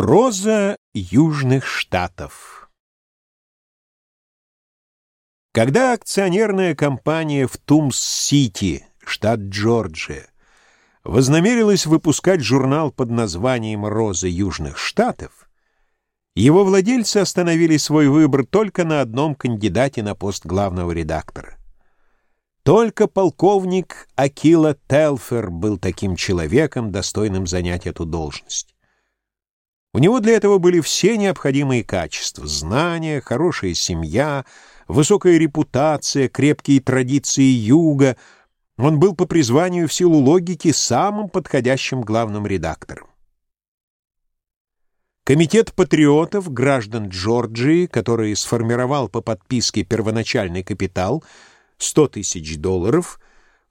Роза Южных Штатов Когда акционерная компания в Тумс-Сити, штат Джорджия, вознамерилась выпускать журнал под названием «Роза Южных Штатов», его владельцы остановили свой выбор только на одном кандидате на пост главного редактора. Только полковник Акила Телфер был таким человеком, достойным занять эту должность. У него для этого были все необходимые качества — знания, хорошая семья, высокая репутация, крепкие традиции юга. Он был по призванию в силу логики самым подходящим главным редактором. Комитет патриотов граждан Джорджии, который сформировал по подписке первоначальный капитал — 100 тысяч долларов —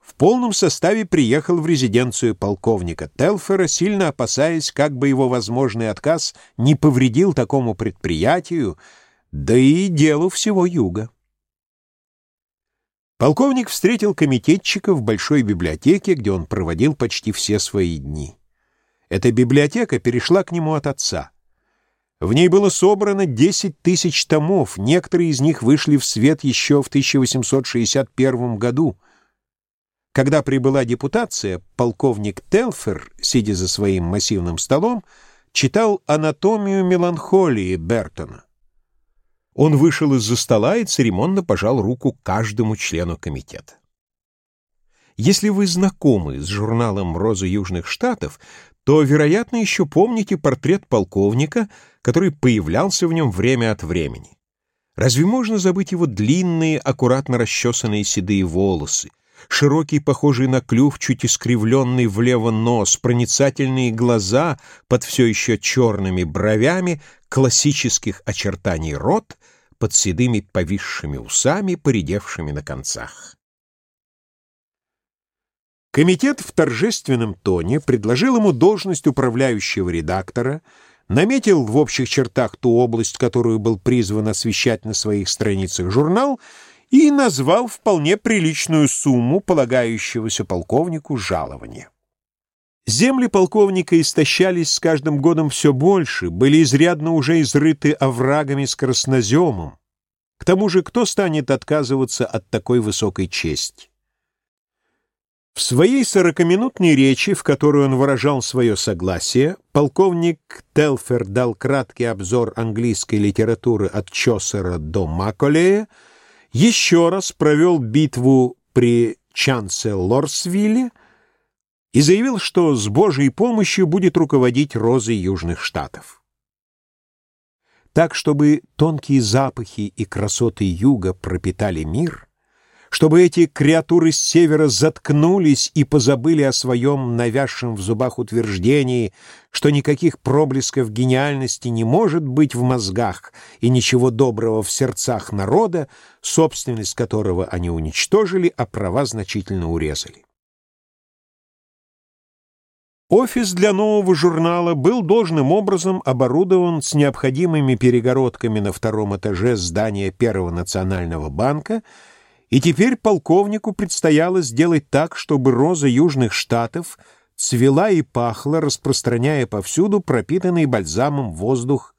в полном составе приехал в резиденцию полковника Телфера, сильно опасаясь, как бы его возможный отказ не повредил такому предприятию, да и делу всего юга. Полковник встретил комитетчика в большой библиотеке, где он проводил почти все свои дни. Эта библиотека перешла к нему от отца. В ней было собрано 10 тысяч томов, некоторые из них вышли в свет еще в 1861 году — когда прибыла депутация, полковник Телфер, сидя за своим массивным столом, читал «Анатомию меланхолии» Бертона. Он вышел из-за стола и церемонно пожал руку каждому члену комитета. Если вы знакомы с журналом «Роза Южных Штатов», то, вероятно, еще помните портрет полковника, который появлялся в нем время от времени. Разве можно забыть его длинные, аккуратно расчесанные седые волосы, широкий, похожий на клюв, чуть искривленный влево нос, проницательные глаза под все еще черными бровями, классических очертаний рот под седыми повисшими усами, поредевшими на концах. Комитет в торжественном тоне предложил ему должность управляющего редактора, наметил в общих чертах ту область, которую был призван освещать на своих страницах журнал, и назвал вполне приличную сумму полагающегося полковнику жалования. Земли полковника истощались с каждым годом все больше, были изрядно уже изрыты оврагами с красноземом. К тому же кто станет отказываться от такой высокой чести? В своей сорокаминутной речи, в которой он выражал свое согласие, полковник Телфер дал краткий обзор английской литературы от Чосера до Маколея, еще раз провел битву при Чанселорсвилле и заявил, что с Божьей помощью будет руководить розой Южных Штатов. Так, чтобы тонкие запахи и красоты юга пропитали мир, чтобы эти креатуры с севера заткнулись и позабыли о своем навязшем в зубах утверждении, что никаких проблесков гениальности не может быть в мозгах и ничего доброго в сердцах народа, собственность которого они уничтожили, а права значительно урезали. Офис для нового журнала был должным образом оборудован с необходимыми перегородками на втором этаже здания Первого национального банка — и теперь полковнику предстояло сделать так, чтобы роза Южных Штатов цвела и пахла, распространяя повсюду пропитанный бальзамом воздух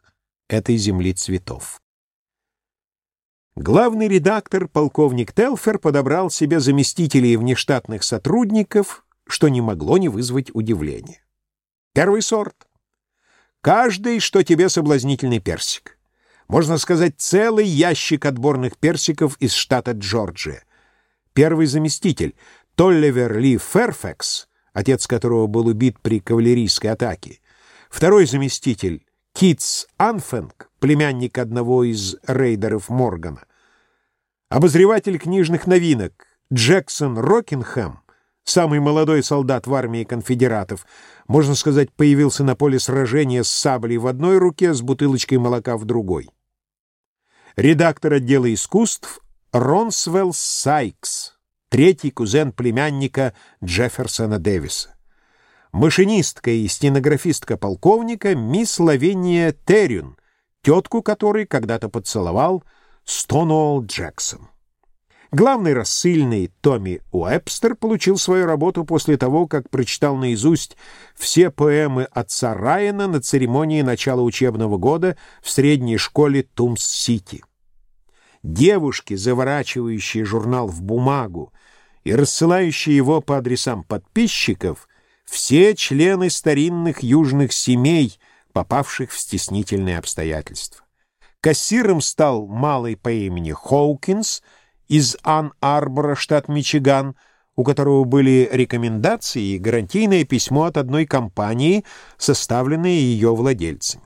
этой земли цветов. Главный редактор, полковник Телфер, подобрал себе заместителей внештатных сотрудников, что не могло не вызвать удивления. Первый сорт. Каждый, что тебе соблазнительный персик можно сказать, целый ящик отборных персиков из штата Джорджия. Первый заместитель, Толливер Ли Ферфакс, отец которого был убит при кавалерийской атаке. Второй заместитель, Китс Анфенг, племянник одного из рейдеров Моргана. Обозреватель книжных новинок, Джексон Рокинхэм, самый молодой солдат в армии конфедератов, можно сказать, появился на поле сражения с саблей в одной руке, с бутылочкой молока в другой редактор отдела искусств Ронсвелл Сайкс, третий кузен племянника Джефферсона Дэвиса. Машинистка и стенографистка полковника мисс Лавиния Террюн, тетку которой когда-то поцеловал Стонуолл Джексон. Главный рассыльный Томми Уэбстер получил свою работу после того, как прочитал наизусть все поэмы отца Райана на церемонии начала учебного года в средней школе Тумс-Сити. Девушки, заворачивающие журнал в бумагу и рассылающие его по адресам подписчиков, все члены старинных южных семей, попавших в стеснительные обстоятельства. Кассиром стал малый по имени Хоукинс — из Ан-Арбора, штат Мичиган, у которого были рекомендации и гарантийное письмо от одной компании, составленное ее владельцами.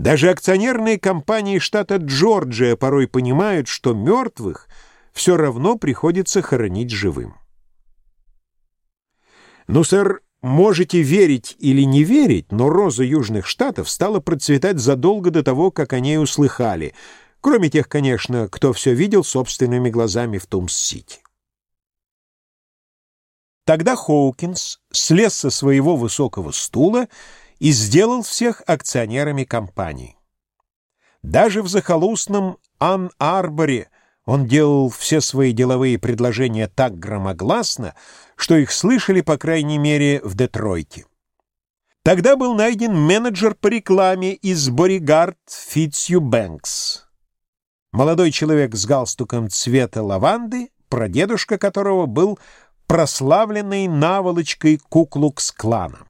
Даже акционерные компании штата Джорджия порой понимают, что мертвых все равно приходится хоронить живым. Ну, сэр, можете верить или не верить, но роза Южных Штатов стала процветать задолго до того, как о ней услыхали — Кроме тех, конечно, кто все видел собственными глазами в Тумс-Сити. Тогда Хоукинс слез со своего высокого стула и сделал всех акционерами компании. Даже в захолустном Ан-Арборе он делал все свои деловые предложения так громогласно, что их слышали, по крайней мере, в Детройте. Тогда был найден менеджер по рекламе Т. Боригард Фитцью Бэнкс. Молодой человек с галстуком цвета лаванды, прадедушка которого был прославленной наволочкой Куклукс-клана.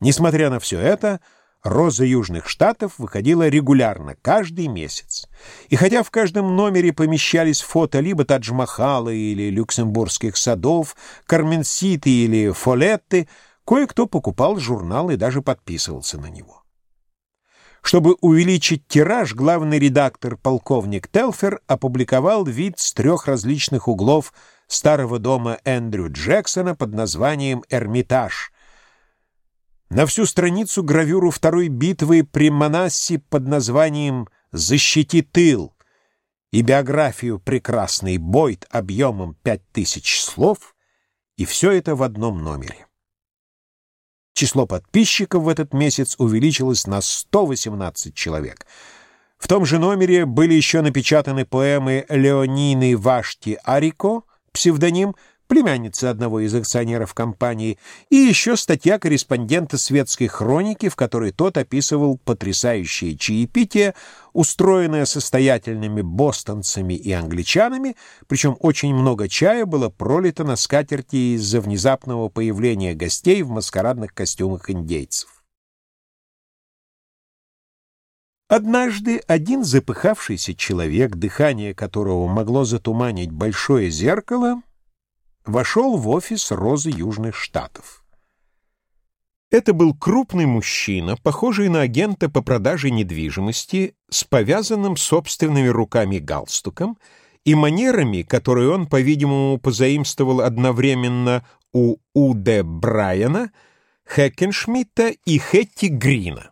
Несмотря на все это, «Роза Южных Штатов» выходила регулярно, каждый месяц. И хотя в каждом номере помещались фото либо Тадж-Махала или Люксембургских садов, Карменситы или Фолетты, кое-кто покупал журнал и даже подписывался на него. Чтобы увеличить тираж, главный редактор полковник Телфер опубликовал вид с трех различных углов старого дома Эндрю Джексона под названием «Эрмитаж». На всю страницу гравюру второй битвы при Манассе под названием «Защити тыл» и биографию «Прекрасный Бойт» объемом пять тысяч слов, и все это в одном номере. Число подписчиков в этот месяц увеличилось на 118 человек. В том же номере были еще напечатаны поэмы Леонины Вашти Арико, псевдоним, племянницы одного из акционеров компании, и еще статья корреспондента светской хроники, в которой тот описывал потрясающее чаепитие, устроенное состоятельными бостонцами и англичанами, причем очень много чая было пролито на скатерти из-за внезапного появления гостей в маскарадных костюмах индейцев. Однажды один запыхавшийся человек, дыхание которого могло затуманить большое зеркало, вошел в офис Розы Южных Штатов. Это был крупный мужчина, похожий на агента по продаже недвижимости, с повязанным собственными руками галстуком и манерами, которые он, по-видимому, позаимствовал одновременно у У.Д. Брайана, Хеккеншмидта и Хетти Грина.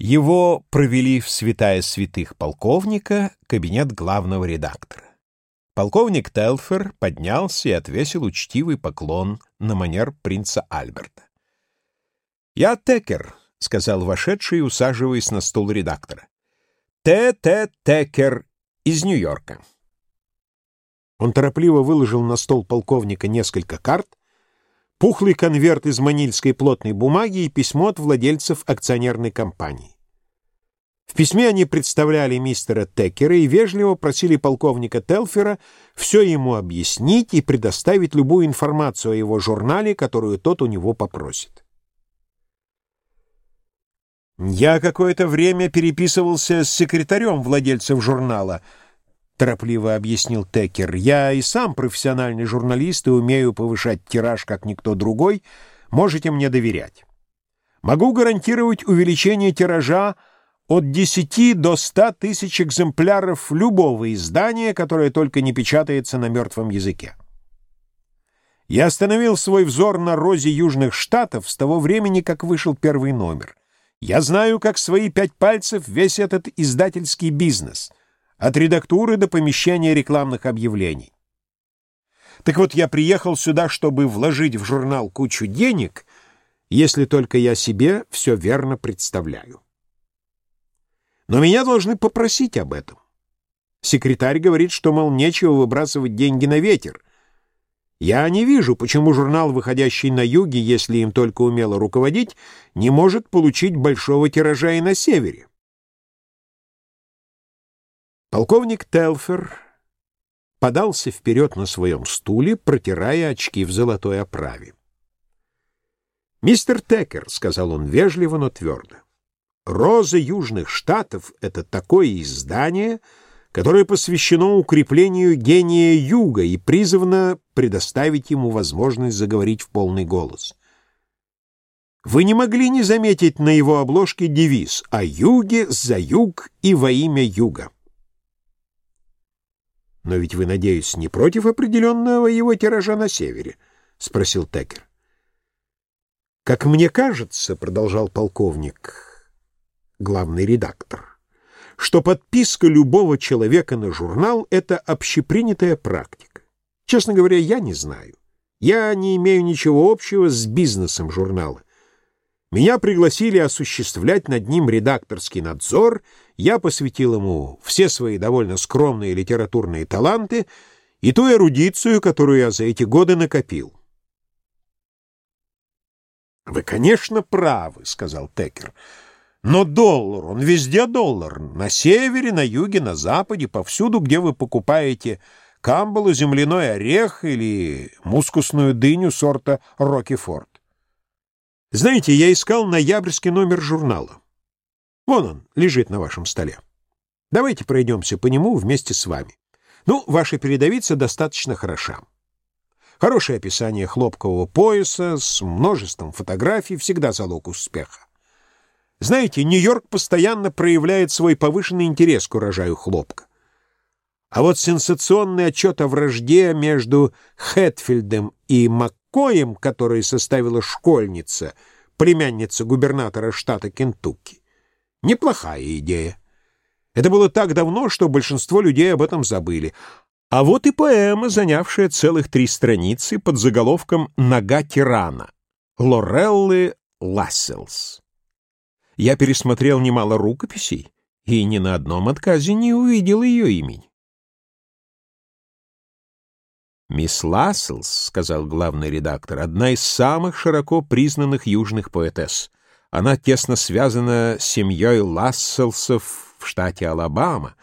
Его провели в святая святых полковника, кабинет главного редактора. Полковник Телфер поднялся и отвесил учтивый поклон на манер принца Альберта. «Я Текер», — сказал вошедший, усаживаясь на стул редактора. «Т.Т. Текер из Нью-Йорка». Он торопливо выложил на стол полковника несколько карт, пухлый конверт из манильской плотной бумаги и письмо от владельцев акционерной компании. В письме они представляли мистера Теккера и вежливо просили полковника Телфера все ему объяснить и предоставить любую информацию о его журнале, которую тот у него попросит. «Я какое-то время переписывался с секретарем владельцев журнала», — торопливо объяснил Теккер. «Я и сам профессиональный журналист и умею повышать тираж, как никто другой. Можете мне доверять. Могу гарантировать увеличение тиража от 10 до 100 тысяч экземпляров любого издания, которое только не печатается на мертвом языке. Я остановил свой взор на розе Южных Штатов с того времени, как вышел первый номер. Я знаю, как свои пять пальцев весь этот издательский бизнес, от редактуры до помещения рекламных объявлений. Так вот, я приехал сюда, чтобы вложить в журнал кучу денег, если только я себе все верно представляю. Но меня должны попросить об этом. Секретарь говорит, что, мол, нечего выбрасывать деньги на ветер. Я не вижу, почему журнал, выходящий на юге, если им только умело руководить, не может получить большого тиража и на севере. Полковник Телфер подался вперед на своем стуле, протирая очки в золотой оправе. «Мистер Текер», — сказал он вежливо, но твердо, — «Роза Южных Штатов — это такое издание, которое посвящено укреплению гения Юга и призвано предоставить ему возможность заговорить в полный голос. Вы не могли не заметить на его обложке девиз «О юге, за юг и во имя юга». «Но ведь вы, надеюсь, не против определенного его тиража на севере?» — спросил Текер. «Как мне кажется, — продолжал полковник, главный редактор, — что подписка любого человека на журнал — это общепринятая практика. Честно говоря, я не знаю. Я не имею ничего общего с бизнесом журнала. Меня пригласили осуществлять над ним редакторский надзор, я посвятил ему все свои довольно скромные литературные таланты и ту эрудицию, которую я за эти годы накопил. «Вы, конечно, правы», — сказал Текер. «Но доллар, он везде доллар. На севере, на юге, на западе, повсюду, где вы покупаете камбалу, земляной орех или мускусную дыню сорта Рокифорд. Знаете, я искал ноябрьский номер журнала. Вон он, лежит на вашем столе. Давайте пройдемся по нему вместе с вами. Ну, ваша передовица достаточно хороша. Хорошее описание хлопкового пояса с множеством фотографий всегда залог успеха. Знаете, Нью-Йорк постоянно проявляет свой повышенный интерес к урожаю хлопка. А вот сенсационный отчет о вражде между Хэтфилдом и Маккоем, который составила школьница, племянница губернатора штата Кентукки, неплохая идея. Это было так давно, что большинство людей об этом забыли. А вот и поэма, занявшая целых три страницы под заголовком «Нога тирана» Лореллы Ласселс. Я пересмотрел немало рукописей и ни на одном отказе не увидел ее имени. «Мисс Ласселс», — сказал главный редактор, — «одна из самых широко признанных южных поэтесс. Она тесно связана с семьей Ласселсов в штате Алабама,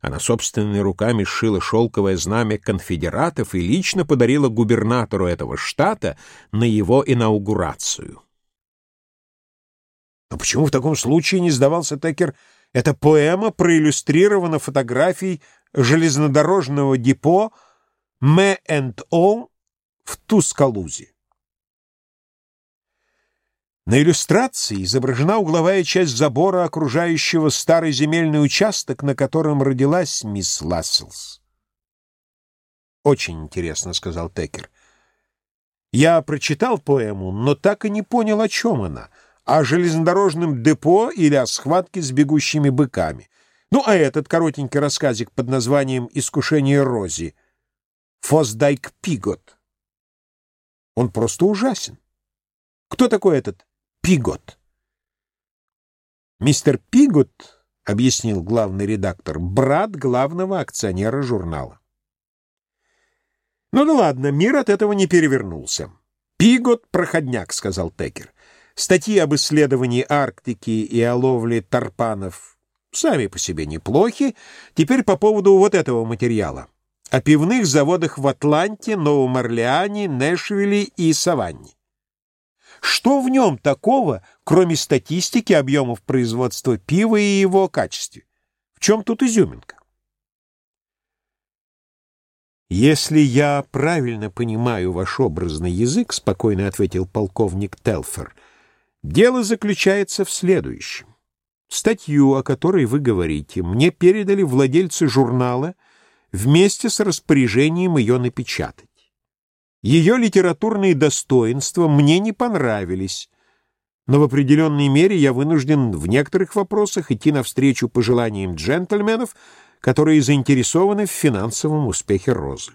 она собственными руками сшила шелковое знамя конфедератов и лично подарила губернатору этого штата на его инаугурацию. Но почему в таком случае не сдавался Текер? Эта поэма проиллюстрирована фотографией железнодорожного депо М-энд-О в Тускалузе. На иллюстрации изображена угловая часть забора, окружающего старый земельный участок, на котором родилась мисс Ласселс. «Очень интересно», — сказал Текер. «Я прочитал поэму, но так и не понял, о чем она. О железнодорожном депо или о схватке с бегущими быками. Ну, а этот коротенький рассказик под названием «Искушение Рози» Фосдайк Пигот. Он просто ужасен. Кто такой этот Пигот. Мистер Пигот, объяснил главный редактор, брат главного акционера журнала. Ну да ладно, мир от этого не перевернулся. Пигот — проходняк, сказал Текер. Статьи об исследовании Арктики и о ловле тарпанов сами по себе неплохи. Теперь по поводу вот этого материала. О пивных заводах в Атланте, Новом Орлеане, Нэшвилле и Саванне. Что в нем такого, кроме статистики объемов производства пива и его качестве? В чем тут изюминка? «Если я правильно понимаю ваш образный язык, — спокойно ответил полковник Телфер, — дело заключается в следующем. Статью, о которой вы говорите, мне передали владельцы журнала вместе с распоряжением ее напечатать. Ее литературные достоинства мне не понравились, но в определенной мере я вынужден в некоторых вопросах идти навстречу пожеланиям джентльменов, которые заинтересованы в финансовом успехе Розы.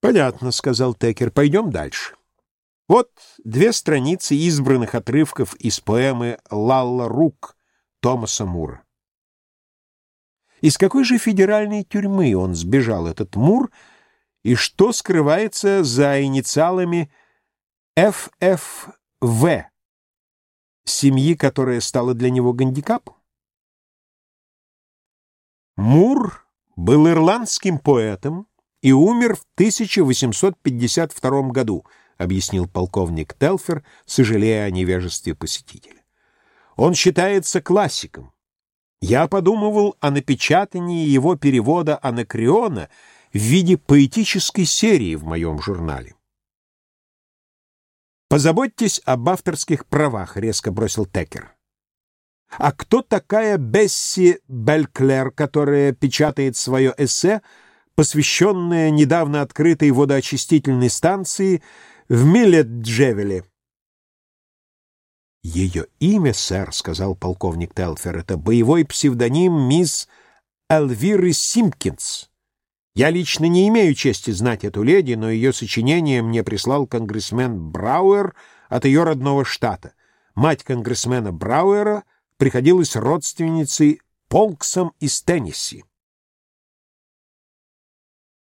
«Понятно», — сказал Текер, — «пойдем дальше». Вот две страницы избранных отрывков из поэмы «Лалла Рук» Томаса Мура. Из какой же федеральной тюрьмы он сбежал, этот Мур, и что скрывается за инициалами ФФВ, семьи, которая стала для него гандикапом? Мур был ирландским поэтом и умер в 1852 году, объяснил полковник Телфер, сожалея о невежестве посетителя. Он считается классиком. Я подумывал о напечатании его перевода Анакреона в виде поэтической серии в моем журнале. «Позаботьтесь об авторских правах», — резко бросил Текер. «А кто такая Бесси Белклер, которая печатает свое эссе, посвященное недавно открытой водоочистительной станции в Миллет-Джевеле?» «Ее имя, сэр, — сказал полковник Телфер, — это боевой псевдоним мисс Элвиры Симпкинс. Я лично не имею чести знать эту леди, но ее сочинение мне прислал конгрессмен Брауэр от ее родного штата. Мать конгрессмена Брауэра приходилась родственницей Полксом из Теннесси.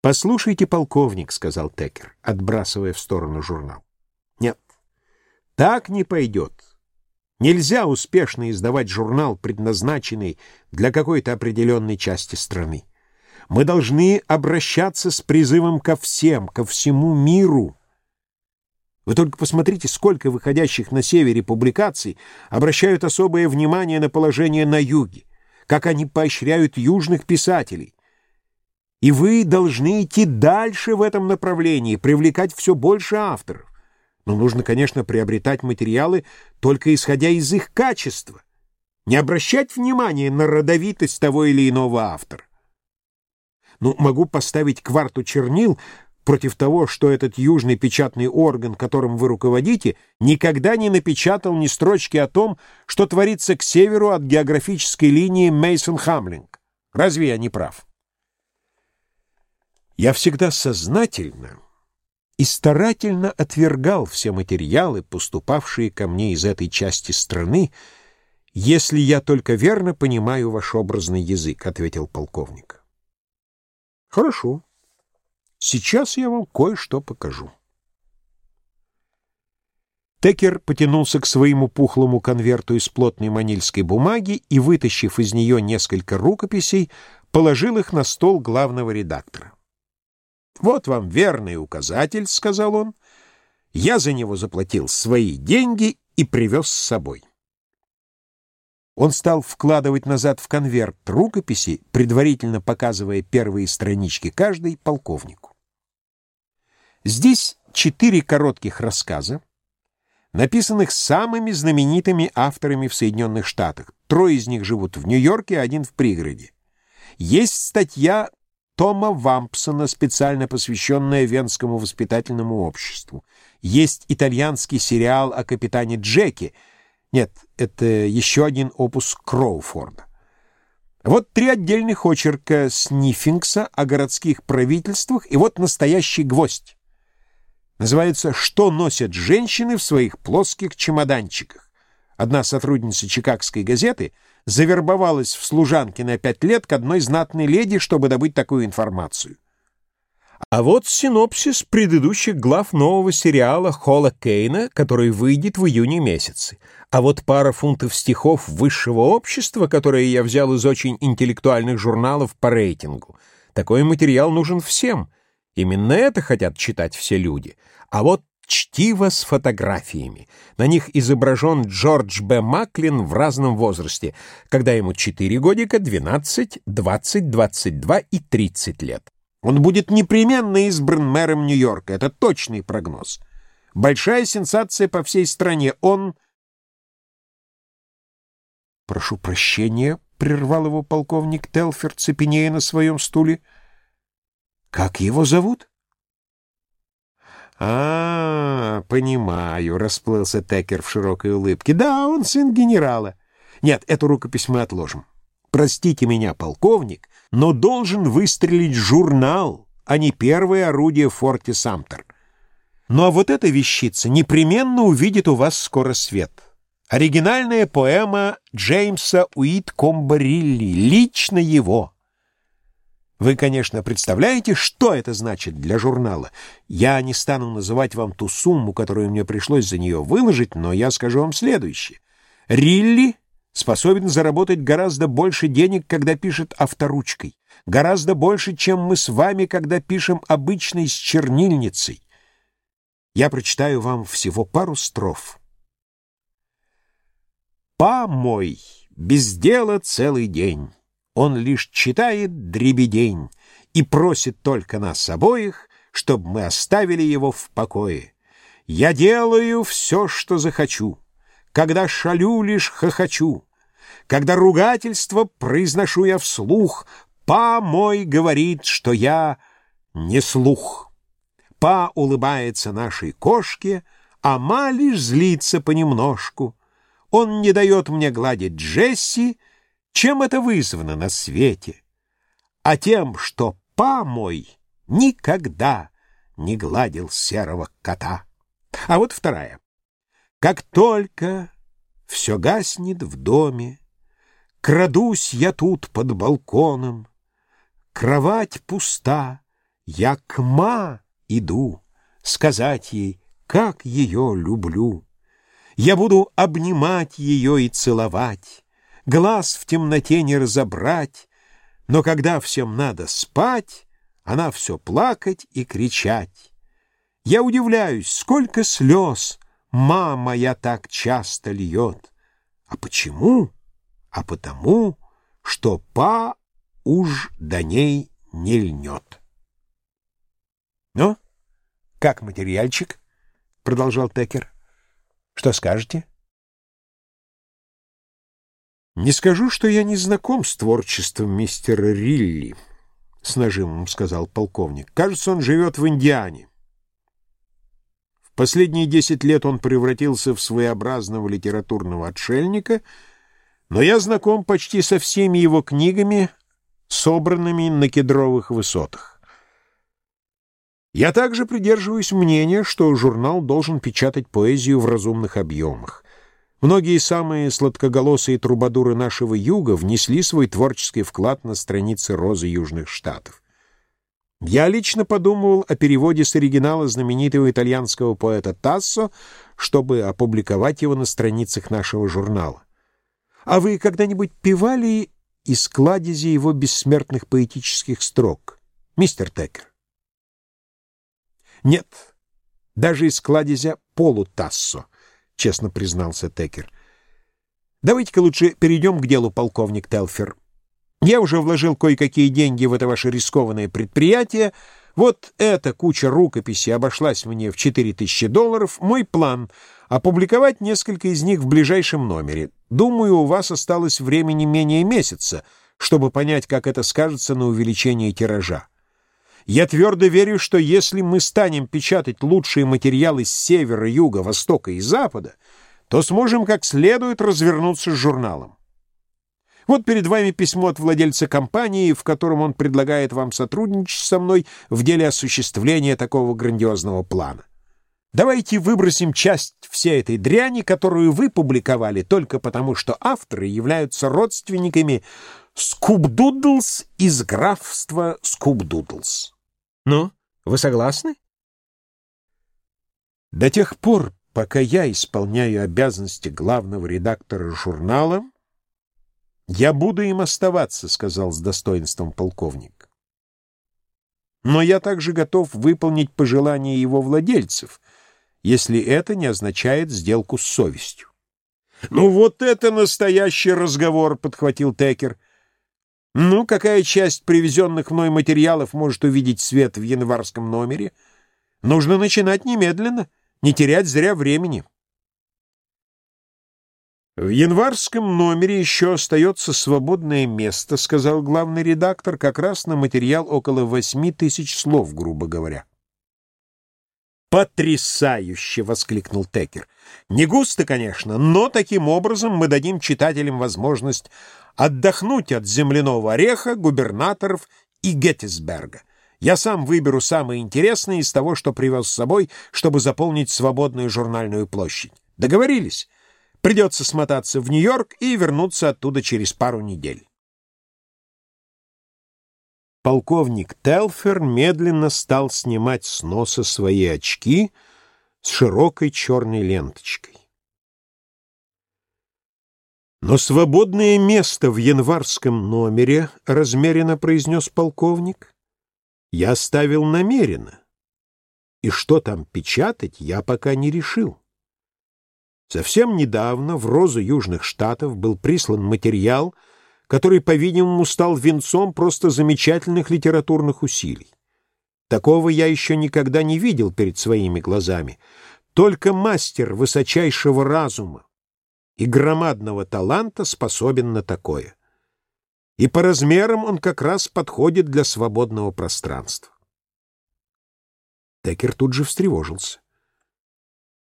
«Послушайте, полковник», — сказал Текер, отбрасывая в сторону журнал. «Нет, так не пойдет. Нельзя успешно издавать журнал, предназначенный для какой-то определенной части страны. Мы должны обращаться с призывом ко всем, ко всему миру. Вы только посмотрите, сколько выходящих на севере публикаций обращают особое внимание на положение на юге, как они поощряют южных писателей. И вы должны идти дальше в этом направлении, привлекать все больше авторов. Но нужно, конечно, приобретать материалы только исходя из их качества, не обращать внимания на родовитость того или иного автора. Ну, могу поставить кварту чернил против того, что этот южный печатный орган, которым вы руководите, никогда не напечатал ни строчки о том, что творится к северу от географической линии Мейсон-Хамлинг. Разве я не прав? Я всегда сознательно и старательно отвергал все материалы, поступавшие ко мне из этой части страны, если я только верно понимаю ваш образный язык, — ответил полковник. — Хорошо. Сейчас я вам кое-что покажу. Текер потянулся к своему пухлому конверту из плотной манильской бумаги и, вытащив из нее несколько рукописей, положил их на стол главного редактора. «Вот вам верный указатель», — сказал он. «Я за него заплатил свои деньги и привез с собой». Он стал вкладывать назад в конверт рукописи, предварительно показывая первые странички каждой полковнику. Здесь четыре коротких рассказа, написанных самыми знаменитыми авторами в Соединенных Штатах. Трое из них живут в Нью-Йорке, один в пригороде. Есть статья Тома Вампсона, специально посвященная Венскому воспитательному обществу. Есть итальянский сериал о капитане Джеке. Нет, это еще один опус Кроуфорда. Вот три отдельных очерка Сниффингса о городских правительствах, и вот настоящий гвоздь. Называется «Что носят женщины в своих плоских чемоданчиках». Одна сотрудница Чикагской газеты — завербовалась в служанке на пять лет к одной знатной леди, чтобы добыть такую информацию. А вот синопсис предыдущих глав нового сериала Холла Кейна, который выйдет в июне месяце. А вот пара фунтов стихов высшего общества, которые я взял из очень интеллектуальных журналов по рейтингу. Такой материал нужен всем. Именно это хотят читать все люди. А вот чтиво с фотографиями. На них изображен Джордж Б. Маклин в разном возрасте, когда ему 4 годика, 12, 20, 22 и 30 лет. Он будет непременно избран мэром Нью-Йорка. Это точный прогноз. Большая сенсация по всей стране. Он... «Прошу прощения», — прервал его полковник Телфер, цепенея на своем стуле. «Как его зовут?» «А, понимаю», — расплылся Текер в широкой улыбке. «Да, он сын генерала. Нет, эту рукопись мы отложим. Простите меня, полковник, но должен выстрелить журнал, а не первое орудие в форте Самтер. Ну а вот эта вещица непременно увидит у вас скоро свет. Оригинальная поэма Джеймса Уит Комбарилли, лично его». Вы, конечно, представляете, что это значит для журнала. Я не стану называть вам ту сумму, которую мне пришлось за нее выложить, но я скажу вам следующее. Рилли способен заработать гораздо больше денег, когда пишет авторучкой. Гораздо больше, чем мы с вами, когда пишем обычной с чернильницей. Я прочитаю вам всего пару строф. «Па мой, без дела целый день». Он лишь читает дребедень и просит только нас обоих, чтобы мы оставили его в покое. Я делаю все, что захочу, когда шалю, лишь хохочу, когда ругательство произношу я вслух, па мой говорит, что я не слух. Па улыбается нашей кошке, а ма лишь злится понемножку. Он не дает мне гладить Джесси, чем это вызвано на свете? А тем, что па мой никогда не гладил серого кота. А вот вторая. Как только все гаснет в доме, Крадусь я тут под балконом, Кровать пуста, я к ма иду Сказать ей, как ее люблю. Я буду обнимать ее и целовать, глаз в темноте не разобрать, но когда всем надо спать, она все плакать и кричать. Я удивляюсь, сколько слез мама я так часто льет. А почему? А потому, что па уж до ней не льнет. «Ну, как материальчик?» — продолжал Текер. «Что скажете?» «Не скажу, что я не знаком с творчеством мистера Рилли», — с нажимом сказал полковник. «Кажется, он живет в Индиане. В последние десять лет он превратился в своеобразного литературного отшельника, но я знаком почти со всеми его книгами, собранными на кедровых высотах. Я также придерживаюсь мнения, что журнал должен печатать поэзию в разумных объемах. Многие самые сладкоголосые трубадуры нашего юга внесли свой творческий вклад на страницы «Розы Южных Штатов». Я лично подумывал о переводе с оригинала знаменитого итальянского поэта Тассо, чтобы опубликовать его на страницах нашего журнала. А вы когда-нибудь певали из кладези его бессмертных поэтических строк, мистер Текер? Нет, даже из кладезя полутассо — честно признался Текер. Давайте-ка лучше перейдем к делу, полковник Телфер. Я уже вложил кое-какие деньги в это ваше рискованное предприятие. Вот эта куча рукописей обошлась мне в 4000 долларов. Мой план — опубликовать несколько из них в ближайшем номере. Думаю, у вас осталось времени менее месяца, чтобы понять, как это скажется на увеличении тиража. Я твердо верю, что если мы станем печатать лучшие материалы с севера, юга, востока и запада, то сможем как следует развернуться с журналом. Вот перед вами письмо от владельца компании, в котором он предлагает вам сотрудничать со мной в деле осуществления такого грандиозного плана. Давайте выбросим часть всей этой дряни, которую вы публиковали, только потому что авторы являются родственниками Скубдудлс из графства Скубдудлс. Ну, вы согласны? До тех пор, пока я исполняю обязанности главного редактора журнала, я буду им оставаться, сказал с достоинством полковник. Но я также готов выполнить пожелания его владельцев, если это не означает сделку с совестью. «Ну вот это настоящий разговор!» — подхватил Текер. Ну, какая часть привезенных мной материалов может увидеть свет в январском номере? Нужно начинать немедленно, не терять зря времени. В январском номере еще остается свободное место, сказал главный редактор, как раз на материал около восьми тысяч слов, грубо говоря. «Потрясающе!» — воскликнул Текер. «Не густо, конечно, но таким образом мы дадим читателям возможность отдохнуть от земляного ореха, губернаторов и Геттисберга. Я сам выберу самые интересные из того, что привез с собой, чтобы заполнить свободную журнальную площадь. Договорились? Придется смотаться в Нью-Йорк и вернуться оттуда через пару недель. Полковник Телфер медленно стал снимать с носа свои очки с широкой черной ленточкой. «Но свободное место в январском номере, — размеренно произнес полковник, — я оставил намеренно, и что там печатать, я пока не решил. Совсем недавно в «Розу Южных Штатов» был прислан материал — который, по-видимому, стал венцом просто замечательных литературных усилий. Такого я еще никогда не видел перед своими глазами. Только мастер высочайшего разума и громадного таланта способен на такое. И по размерам он как раз подходит для свободного пространства. Текер тут же встревожился.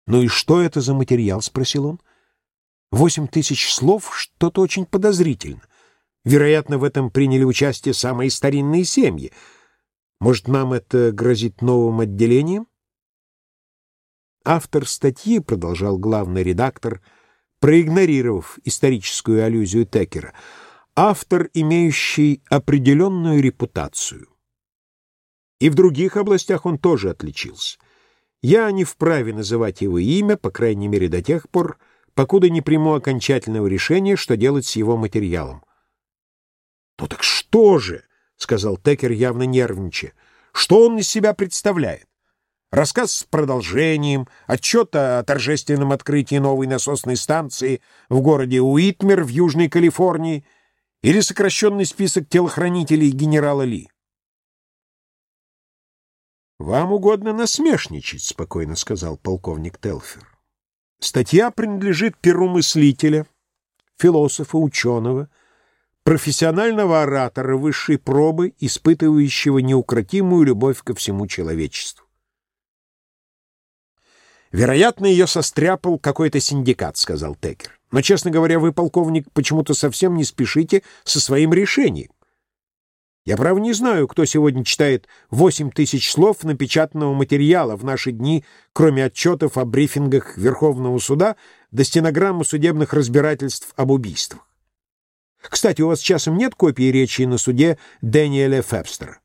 «Ну и что это за материал?» — спросил он. «Восемь тысяч слов — что-то очень подозрительно. Вероятно, в этом приняли участие самые старинные семьи. Может, нам это грозит новым отделением? Автор статьи, продолжал главный редактор, проигнорировав историческую аллюзию Текера, автор, имеющий определенную репутацию. И в других областях он тоже отличился. Я не вправе называть его имя, по крайней мере, до тех пор, покуда не приму окончательного решения, что делать с его материалом. «Ну так что же?» — сказал Текер, явно нервничая. «Что он из себя представляет? Рассказ с продолжением, отчет о торжественном открытии новой насосной станции в городе Уитмер в Южной Калифорнии или сокращенный список телохранителей генерала Ли?» «Вам угодно насмешничать», — спокойно сказал полковник Телфер. «Статья принадлежит перу мыслителя, философа, ученого, профессионального оратора высшей пробы, испытывающего неукротимую любовь ко всему человечеству. «Вероятно, ее состряпал какой-то синдикат», — сказал Текер. «Но, честно говоря, вы, полковник, почему-то совсем не спешите со своим решением. Я, право, не знаю, кто сегодня читает восемь тысяч слов напечатанного материала в наши дни, кроме отчетов о брифингах Верховного суда до стенограммы судебных разбирательств об убийствах. Кстати, у вас часом нет копии речи на суде Дэниеля Фебстера?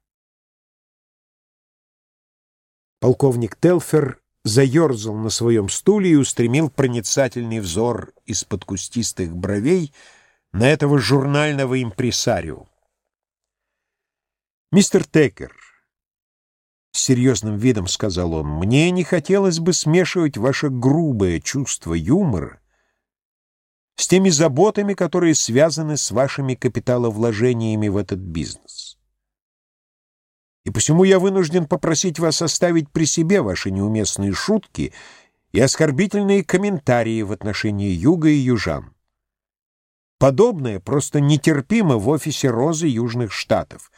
Полковник Телфер заерзал на своем стуле и устремил проницательный взор из-под кустистых бровей на этого журнального импресарио. «Мистер Текер», — с серьезным видом сказал он, — «мне не хотелось бы смешивать ваше грубое чувство юмора с теми заботами, которые связаны с вашими капиталовложениями в этот бизнес. И посему я вынужден попросить вас оставить при себе ваши неуместные шутки и оскорбительные комментарии в отношении Юга и южан. Подобное просто нетерпимо в офисе «Розы Южных Штатов».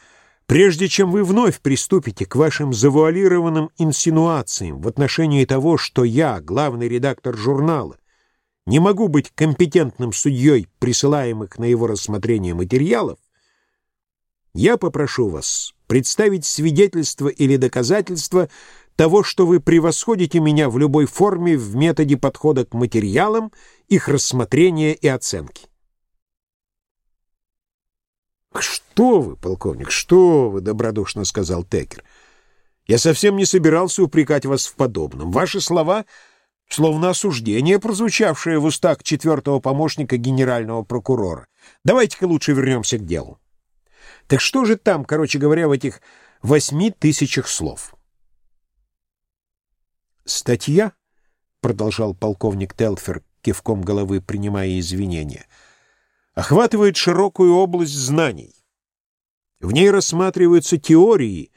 Прежде чем вы вновь приступите к вашим завуалированным инсинуациям в отношении того, что я, главный редактор журнала, не могу быть компетентным судьей присылаемых на его рассмотрение материалов, я попрошу вас представить свидетельство или доказательство того, что вы превосходите меня в любой форме в методе подхода к материалам, их рассмотрения и оценки. «Что вы, полковник, что вы!» — добродушно сказал Текер. «Я совсем не собирался упрекать вас в подобном. Ваши слова словно осуждение, прозвучавшее в устах четвертого помощника генерального прокурора. Давайте-ка лучше вернемся к делу. Так что же там, короче говоря, в этих восьми тысячах слов? Статья, продолжал полковник Телфер, кивком головы принимая извинения, охватывает широкую область знаний. В ней рассматриваются теории,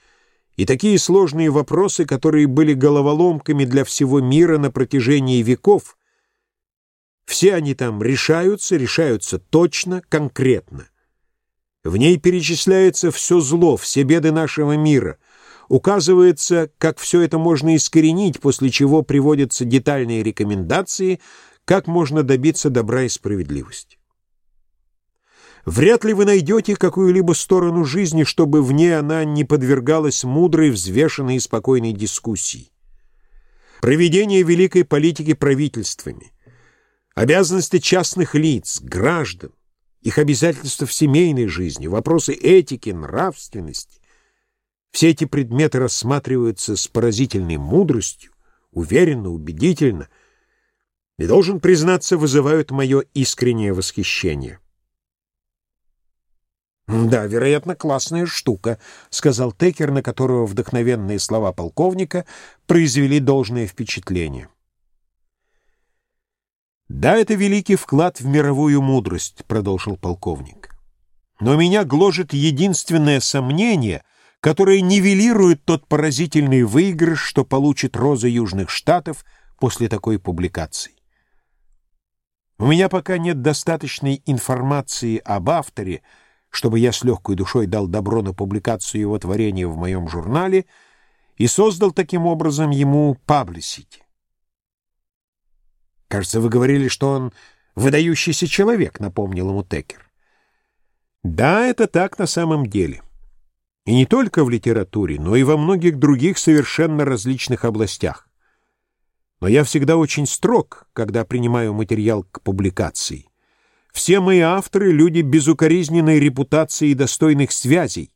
и такие сложные вопросы, которые были головоломками для всего мира на протяжении веков, все они там решаются, решаются точно, конкретно. В ней перечисляется все зло, все беды нашего мира, указывается, как все это можно искоренить, после чего приводятся детальные рекомендации, как можно добиться добра и справедливости. Вряд ли вы найдете какую-либо сторону жизни, чтобы в ней она не подвергалась мудрой, взвешенной и спокойной дискуссии. Проведение великой политики правительствами, обязанности частных лиц, граждан, их обязательства в семейной жизни, вопросы этики, нравственности, Все эти предметы рассматриваются с поразительной мудростью, уверенно, убедительно, и, должен признаться, вызывают мое искреннее восхищение. «Да, вероятно, классная штука», — сказал Текер, на которого вдохновенные слова полковника произвели должное впечатление. «Да, это великий вклад в мировую мудрость», — продолжил полковник. «Но меня гложет единственное сомнение, которое нивелирует тот поразительный выигрыш, что получит Роза Южных Штатов после такой публикации. У меня пока нет достаточной информации об авторе, — чтобы я с легкой душой дал добро на публикацию его творения в моем журнале и создал таким образом ему паблисити. «Кажется, вы говорили, что он выдающийся человек», — напомнил ему Текер. «Да, это так на самом деле. И не только в литературе, но и во многих других совершенно различных областях. Но я всегда очень строг, когда принимаю материал к публикации. Все мои авторы — люди безукоризненной репутации и достойных связей.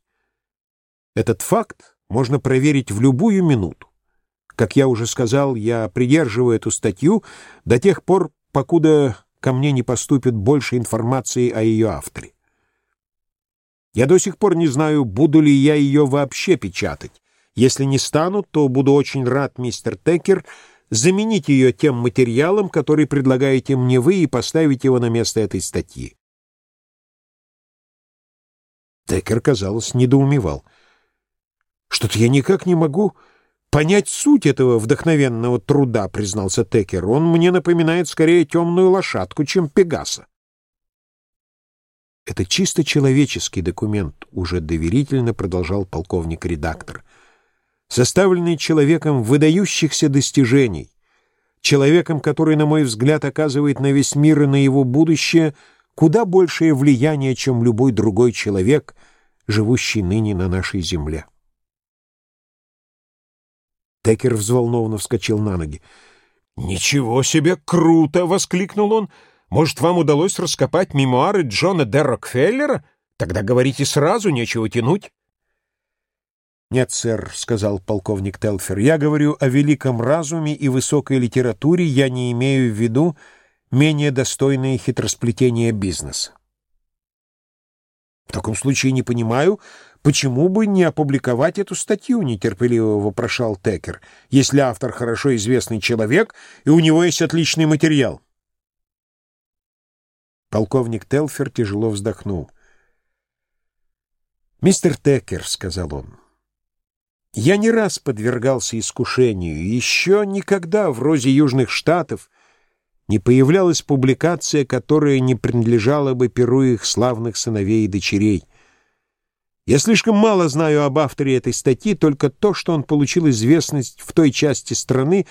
Этот факт можно проверить в любую минуту. Как я уже сказал, я придерживаю эту статью до тех пор, покуда ко мне не поступит больше информации о ее авторе. Я до сих пор не знаю, буду ли я ее вообще печатать. Если не стану, то буду очень рад, мистер Текер, заменить ее тем материалом, который предлагаете мне вы, и поставить его на место этой статьи. Текер, казалось, недоумевал. «Что-то я никак не могу понять суть этого вдохновенного труда», — признался Текер. «Он мне напоминает скорее темную лошадку, чем Пегаса». «Это чисто человеческий документ», — уже доверительно продолжал полковник-редактор составленный человеком выдающихся достижений, человеком, который, на мой взгляд, оказывает на весь мир и на его будущее куда большее влияние, чем любой другой человек, живущий ныне на нашей земле. Текер взволнованно вскочил на ноги. «Ничего себе, круто!» — воскликнул он. «Может, вам удалось раскопать мемуары Джона Д. Рокфеллера? Тогда говорите сразу, нечего тянуть». «Нет, сэр», — сказал полковник Телфер, — «я говорю о великом разуме и высокой литературе, я не имею в виду менее достойные хитросплетения бизнеса». «В таком случае не понимаю, почему бы не опубликовать эту статью?» — нетерпеливо вопрошал Текер, «если автор хорошо известный человек, и у него есть отличный материал». Полковник Телфер тяжело вздохнул. «Мистер Текер», — сказал он, — я не раз подвергался искушению, еще никогда в «Розе Южных Штатов» не появлялась публикация, которая не принадлежала бы перу их славных сыновей и дочерей. Я слишком мало знаю об авторе этой статьи, только то, что он получил известность в той части страны,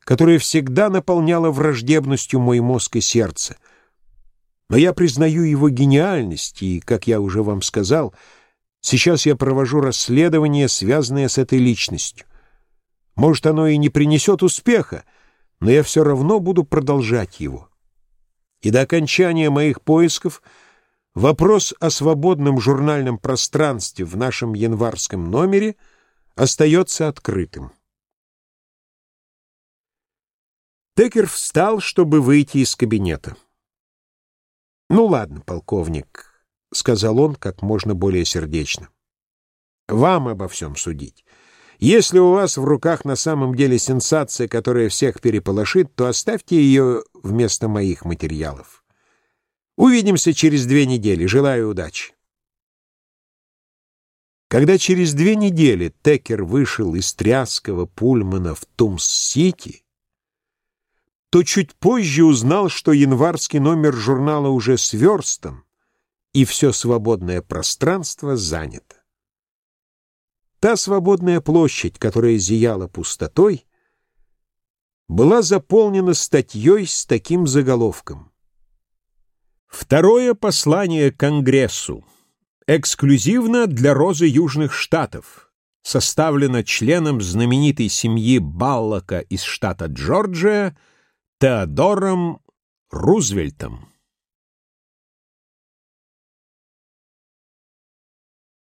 которая всегда наполняла враждебностью мой мозг и сердце. Но я признаю его гениальность, и, как я уже вам сказал, — Сейчас я провожу расследование, связанное с этой личностью. Может, оно и не принесет успеха, но я все равно буду продолжать его. И до окончания моих поисков вопрос о свободном журнальном пространстве в нашем январском номере остается открытым. Текер встал, чтобы выйти из кабинета. «Ну ладно, полковник», — сказал он как можно более сердечно. «Вам обо всем судить. Если у вас в руках на самом деле сенсация, которая всех переполошит, то оставьте ее вместо моих материалов. Увидимся через две недели. Желаю удачи». Когда через две недели Текер вышел из тряского Пульмана в Тумс-Сити, то чуть позже узнал, что январский номер журнала уже сверстан, и все свободное пространство занято. Та свободная площадь, которая зияла пустотой, была заполнена статьей с таким заголовком. Второе послание Конгрессу. Эксклюзивно для Розы Южных Штатов. Составлено членом знаменитой семьи Баллока из штата Джорджия Теодором Рузвельтом.